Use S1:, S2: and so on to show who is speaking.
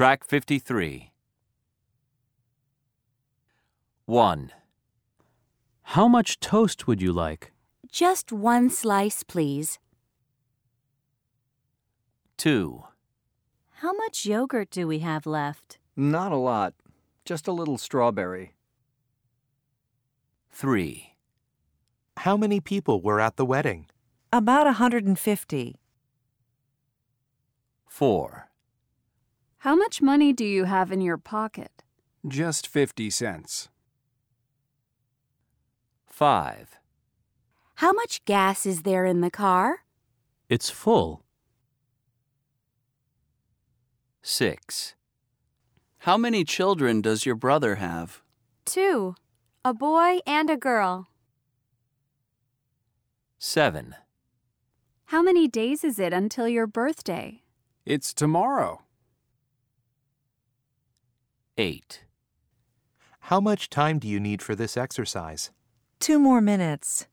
S1: Track 53. 1,
S2: How much toast would you like?
S3: Just one slice, please.
S1: 2,
S3: How much yogurt do we have left?
S4: Not a lot. Just a little strawberry.
S1: 3,
S5: How many people were at the wedding?
S6: About a 150.
S1: 4,
S7: How much money do you have in your pocket?
S8: Just 50 cents.
S1: 5,
S3: How much gas is there in the car?
S2: It's full.
S1: 6,
S9: How many children does your brother have?
S7: Two. A boy and a girl.
S1: 7,
S7: How many days is it until your birthday?
S8: It's tomorrow.
S1: 8,
S5: How much time do you need for this exercise?
S6: Two more minutes.